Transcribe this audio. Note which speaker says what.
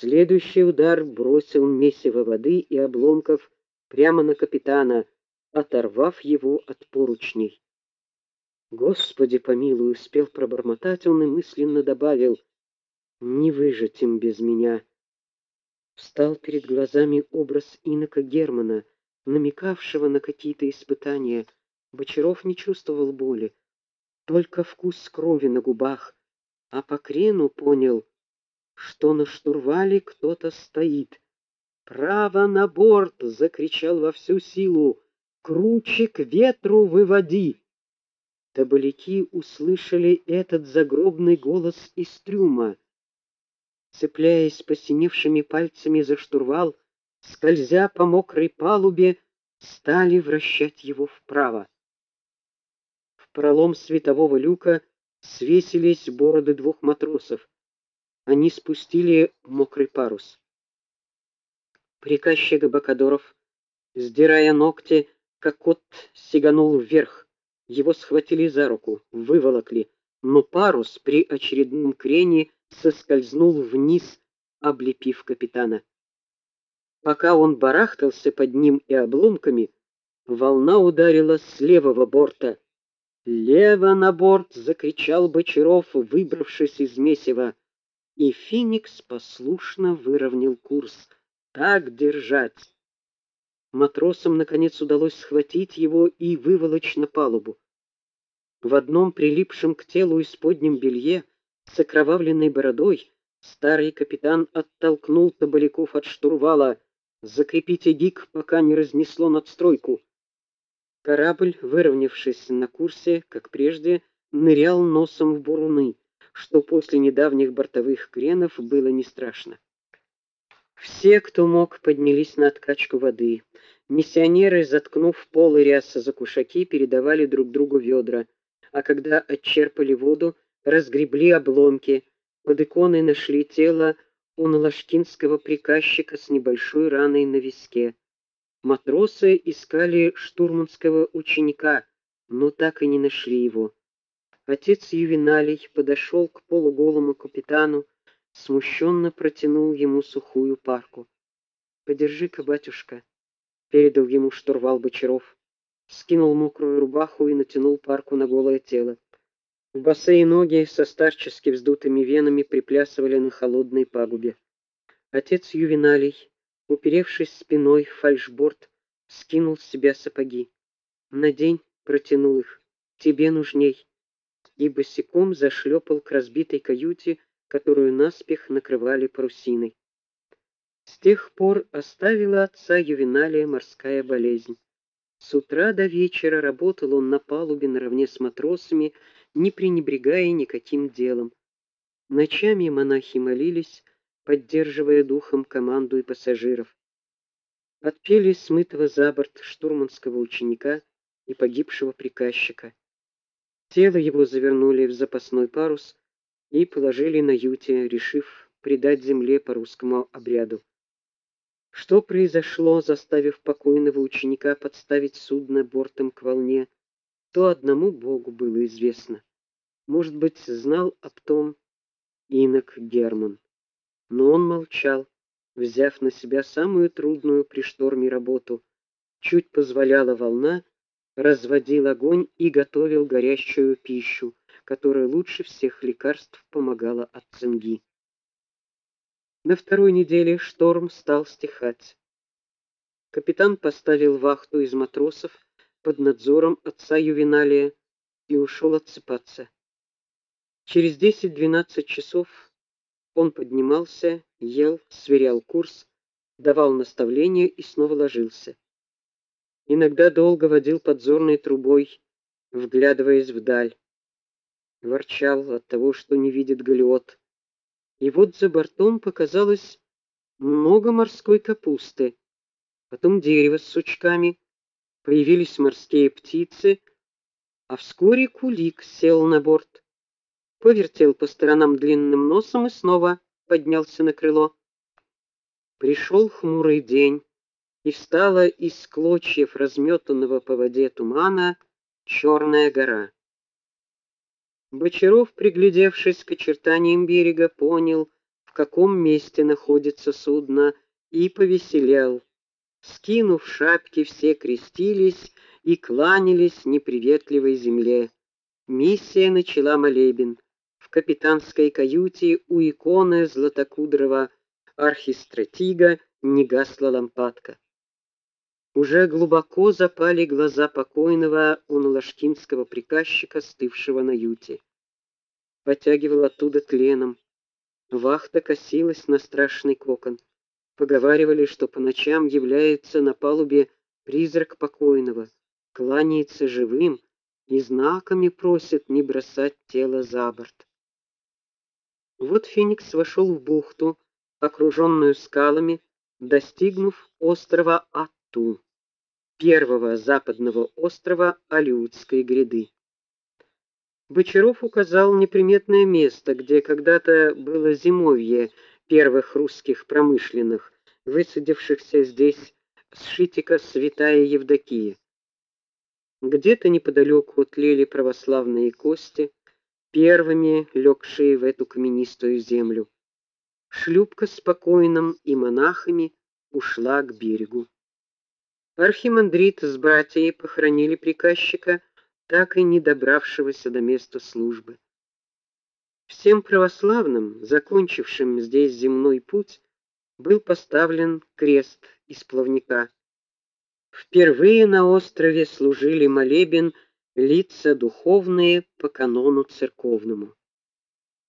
Speaker 1: Следующий удар бросил месиво воды и обломков прямо на капитана, оторвав его от поручней. Господи помилуй, успел пробормотать он и мысленно добавил: не выжить им без меня. Встал перед глазами образ инока Германа, намекавшего на какие-то испытания. Бочаров не чувствовал боли, только вкус крови на губах, а по крену понял, что на штурвале кто-то стоит. «Право на борт!» — закричал во всю силу. «Круче к ветру выводи!» Табаляки услышали этот загробный голос из трюма. Цепляясь посиневшими пальцами за штурвал, скользя по мокрой палубе, стали вращать его вправо. В пролом светового люка свесились бороды двух матросов. Они спустили мокрый парус. Приказчик Бакадоров, сдирая ногти, как кот сиганул вверх. Его схватили за руку, выволокли, но парус при очередном крене соскользнул вниз, облепив капитана. Пока он барахтался под ним и обломками, волна ударила с левого борта. "Лево на борт!" закричал Бочаров, выбравшись из месива, и Феникс послушно выровнял курс. Так держать. Матросам наконец удалось схватить его и выволочь на палубу. В одном прилипшем к телу исподнем белье с окровавленной бородой старый капитан оттолкнул Табаляков от штурвала. Закрепите гик, пока не разнесло надстройку. Корабль, выровнявшись на курсе, как прежде, нырял носом в буруны, что после недавних бортовых кренов было не страшно. Все, кто мог, поднялись на откачку воды. Миссионеры, заткнув полы ряса за кушаки, передавали друг другу ведра, а когда отчерпали воду, разгребли обломки. Под иконой нашли тело у налашкинского приказчика с небольшой раной на виске. Матросы искали штурманского ученика, но так и не нашли его. Отец Ювеналий подошел к полуголому капитану, смущенно протянул ему сухую парку. "Подержи-ка, батюшка", передал ему штурвал Бочаров. Скинул мокрую рубаху и натянул парку на голое тело. Босые ноги со старчески вздутыми венами приплясывали на холодной пагубе. Отец Ювеналий, уперевшись спиной в фальшборд, скинул с себя сапоги. "Надень", протянул их. "Тебе нужней" и босиком зашлепал к разбитой каюте, которую наспех накрывали парусиной. С тех пор оставила отца Ювеналия морская болезнь. С утра до вечера работал он на палубе наравне с матросами, не пренебрегая никаким делом. Ночами монахи молились, поддерживая духом команду и пассажиров. Отпели смытого за борт штурманского ученика и погибшего приказчика. Тело его завернули в запасной парус и положили на юте, решив предать земле по русскому обряду. Что произошло, заставив покойного ученика подставить судно бортом к волне, то одному Богу было известно. Может быть, знал об том инок Герман, но он молчал, взяв на себя самую трудную при шторме работу. Чуть позволяла волна, разводил огонь и готовил горячую пищу, которая лучше всех лекарств помогала от цинги. На второй неделе шторм стал стихать. Капитан поставил вахту из матросов под надзором отца Ювеналия и ушел отсыпаться. Через 10-12 часов он поднимался, ел, сверял курс, давал наставления и снова ложился. Иногда долго водил подзорной трубой, вглядываясь вдаль. Ворчал от того, что не видит галеот. И вот за бортом показалось много морской капусты, потом дерево с сучками, появились морские птицы, а вскоре кулик сел на борт, повертел по сторонам длинным носом и снова поднялся на крыло. Пришел хмурый день и встала из клочьев разметанного по воде тумана черная гора. Бочаров, приглядевшись к очертаниям берега, понял, в каком месте находится судно, и повеселел. Скинув шапки, все крестились и кланялись неприветливой земле. Миссия начала молебен. В капитанской каюте у иконы златокудрого архистратига не гасла лампадка. Уже глубоко запали глаза покойного уналашкинского приказчика, стывшего на юте. Потягивал оттуда тленом. Вахта косилась на страшный кокон. Поговаривали, что по ночам является на палубе призрак покойного, кланяется живым и знаками просит не бросать тело за борт. Вот Феникс вошел в бухту, окруженную скалами, достигнув острова Атту, первого западного острова Алиутской гряды. Бочаров указал неприметное место, где когда-то было зимовье первых русских промышленных, высадившихся здесь с Шитика святая Евдокия. Где-то неподалеку тлели православные кости, первыми легшие в эту каменистую землю. Шлюпка с покойным и монахами ушла к берегу. Архимандрит с братьями похоронили приказчика, так и не добравшегося до места службы. Всем православным, закончившим здесь земной путь, был поставлен крест из плавника. Впервые на острове служили молебен лица духовные по канону церковному.